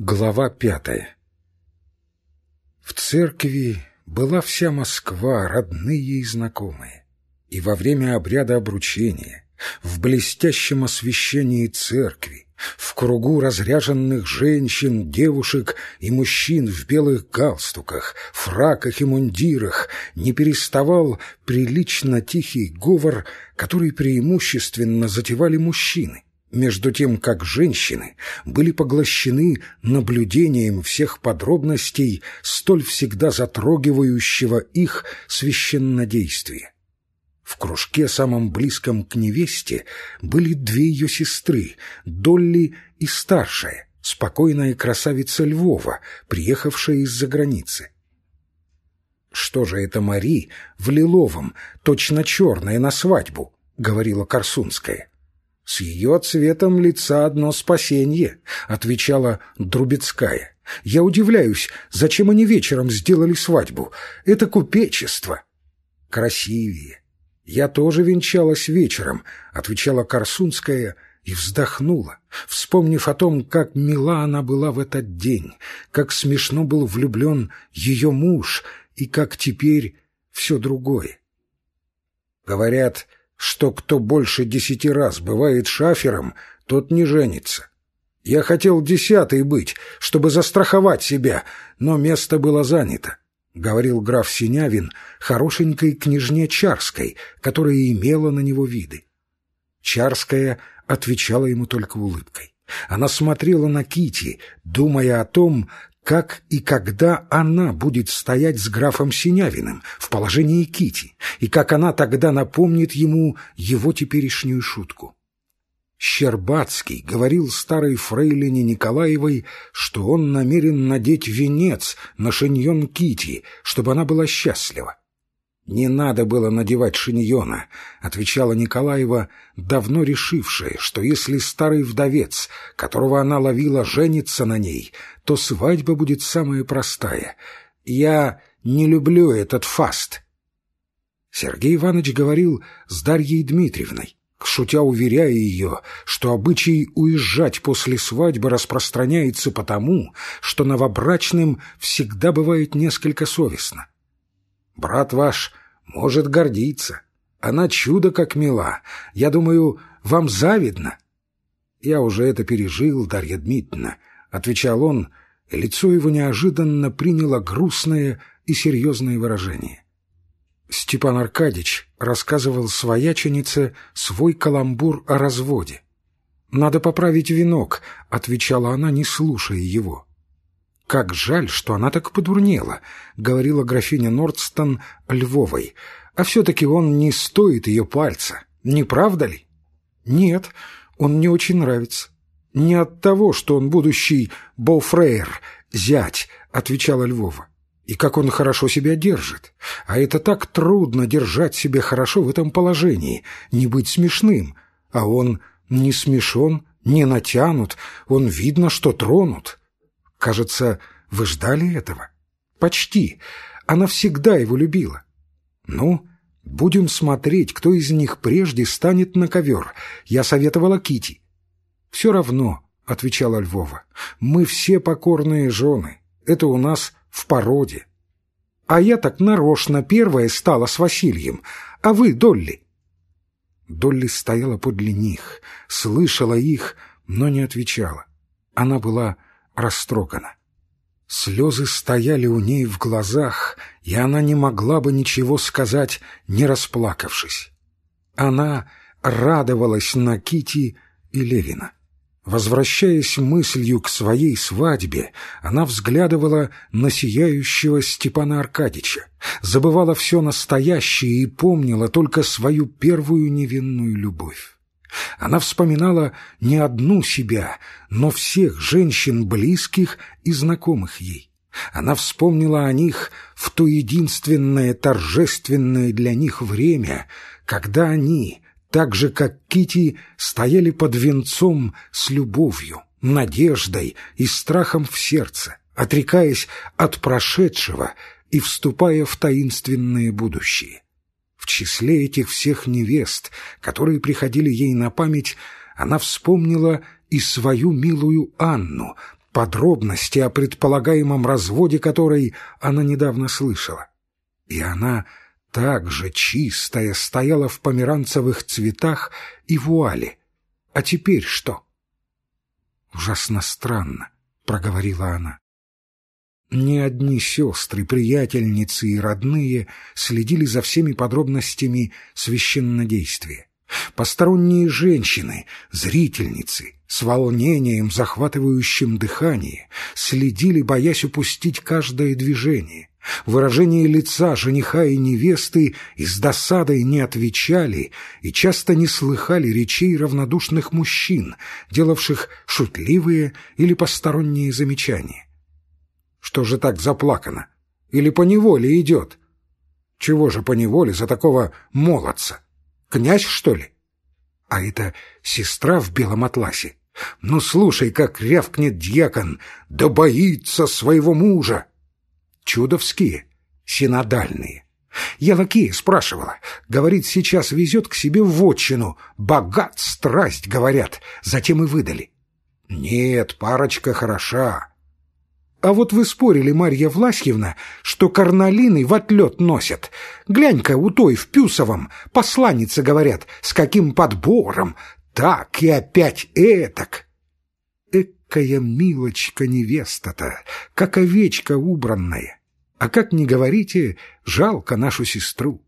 Глава пятая В церкви была вся Москва, родные и знакомые. И во время обряда обручения, в блестящем освещении церкви, в кругу разряженных женщин, девушек и мужчин в белых галстуках, фраках и мундирах не переставал прилично тихий говор, который преимущественно затевали мужчины между тем как женщины были поглощены наблюдением всех подробностей столь всегда затрогивающего их священнодействия. В кружке, самом близком к невесте, были две ее сестры, Долли и старшая, спокойная красавица Львова, приехавшая из-за границы. «Что же это Мари в лиловом, точно черное на свадьбу?» — говорила Корсунская. «С ее цветом лица одно спасенье», — отвечала Друбецкая. «Я удивляюсь, зачем они вечером сделали свадьбу? Это купечество». «Красивее». «Я тоже венчалась вечером», — отвечала Корсунская и вздохнула, вспомнив о том, как мила она была в этот день, как смешно был влюблен ее муж и как теперь все другое. Говорят, что кто больше десяти раз бывает шафером, тот не женится. Я хотел десятый быть, чтобы застраховать себя, но место было занято, — говорил граф Синявин хорошенькой княжне Чарской, которая имела на него виды. Чарская отвечала ему только улыбкой. Она смотрела на Кити, думая о том, как и когда она будет стоять с графом Синявиным в положении Кити, и как она тогда напомнит ему его теперешнюю шутку. Щербацкий говорил старой фрейлине Николаевой, что он намерен надеть венец на шиньон Кити, чтобы она была счастлива. «Не надо было надевать шиньона», — отвечала Николаева, давно решившая, что если старый вдовец, которого она ловила, женится на ней, то свадьба будет самая простая. Я не люблю этот фаст. Сергей Иванович говорил с Дарьей Дмитриевной, шутя уверяя ее, что обычай уезжать после свадьбы распространяется потому, что новобрачным всегда бывает несколько совестно. Брат ваш может гордиться. Она чудо как мила. Я думаю, вам завидно. Я уже это пережил, Дарья Дмитриевна, — отвечал он, лицо его неожиданно приняло грустное и серьезное выражение. Степан Аркадьич рассказывал свояченице свой каламбур о разводе. «Надо поправить венок», — отвечала она, не слушая его. «Как жаль, что она так подурнела», — говорила графиня Нордстон Львовой. «А все-таки он не стоит ее пальца, не правда ли?» «Нет, он мне очень нравится». «Не от того, что он будущий Боуфрейер, зять», — отвечала Львова. «И как он хорошо себя держит. А это так трудно держать себя хорошо в этом положении, не быть смешным. А он не смешон, не натянут, он видно, что тронут». Кажется, вы ждали этого? Почти. Она всегда его любила. Ну, будем смотреть, кто из них прежде станет на ковер. Я советовала Кити. Все равно, — отвечала Львова, — мы все покорные жены. Это у нас в породе. А я так нарочно первая стала с Васильем. А вы, Долли? Долли стояла подле них, слышала их, но не отвечала. Она была растрогана. Слезы стояли у ней в глазах, и она не могла бы ничего сказать, не расплакавшись. Она радовалась на Кити и Левина. Возвращаясь мыслью к своей свадьбе, она взглядывала на сияющего Степана Аркадича, забывала все настоящее и помнила только свою первую невинную любовь. Она вспоминала не одну себя, но всех женщин, близких и знакомых ей. Она вспомнила о них в то единственное торжественное для них время, когда они, так же как Кити, стояли под венцом с любовью, надеждой и страхом в сердце, отрекаясь от прошедшего и вступая в таинственное будущее. Числе этих всех невест, которые приходили ей на память, она вспомнила и свою милую Анну, подробности о предполагаемом разводе, который она недавно слышала. И она так же чистая стояла в померанцевых цветах и вуале. А теперь что? Ужасно странно, проговорила она. Ни одни сестры, приятельницы и родные следили за всеми подробностями священнодействия. Посторонние женщины, зрительницы, с волнением, захватывающим дыхание, следили, боясь упустить каждое движение. Выражение лица жениха и невесты и с досадой не отвечали и часто не слыхали речей равнодушных мужчин, делавших шутливые или посторонние замечания. Что же так заплакано? Или по неволе идет? Чего же по неволе за такого молодца? Князь, что ли? А это сестра в белом атласе. Ну, слушай, как рявкнет дьякон, да боится своего мужа. Чудовские, синодальные. Я лакея спрашивала. Говорит, сейчас везет к себе в отчину. Богат, страсть, говорят. Затем и выдали. Нет, парочка хороша. А вот вы спорили, Марья Власьевна, что карналины в отлет носят. Глянь-ка, у той в Пюсовом посланницы говорят, с каким подбором. Так и опять этак. Экая милочка невеста-то, как овечка убранная. А как не говорите, жалко нашу сестру.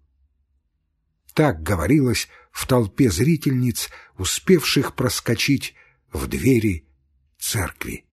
Так говорилось в толпе зрительниц, успевших проскочить в двери церкви.